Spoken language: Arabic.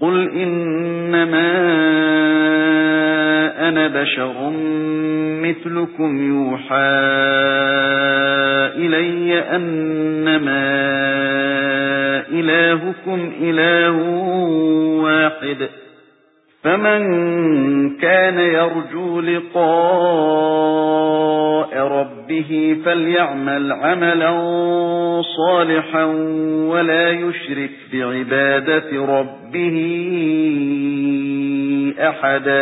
قُلْ إِنَّمَا أَنَا بَشَرٌ مِثْلُكُمْ يُوحَى إِلَيَّ أَنَّمَا إِلَٰهُكُمْ إِلَٰهٌ وَاحِدٌ فَمَن كَانَ يَرْجُو لِقَاءَ رَبِّهِ فَلْيَعْمَلْ عَمَلًا صَالِحًا وَلَا يُشْرِكْ بِعِبَادَةِ رَبِّهِ أَحَدًا.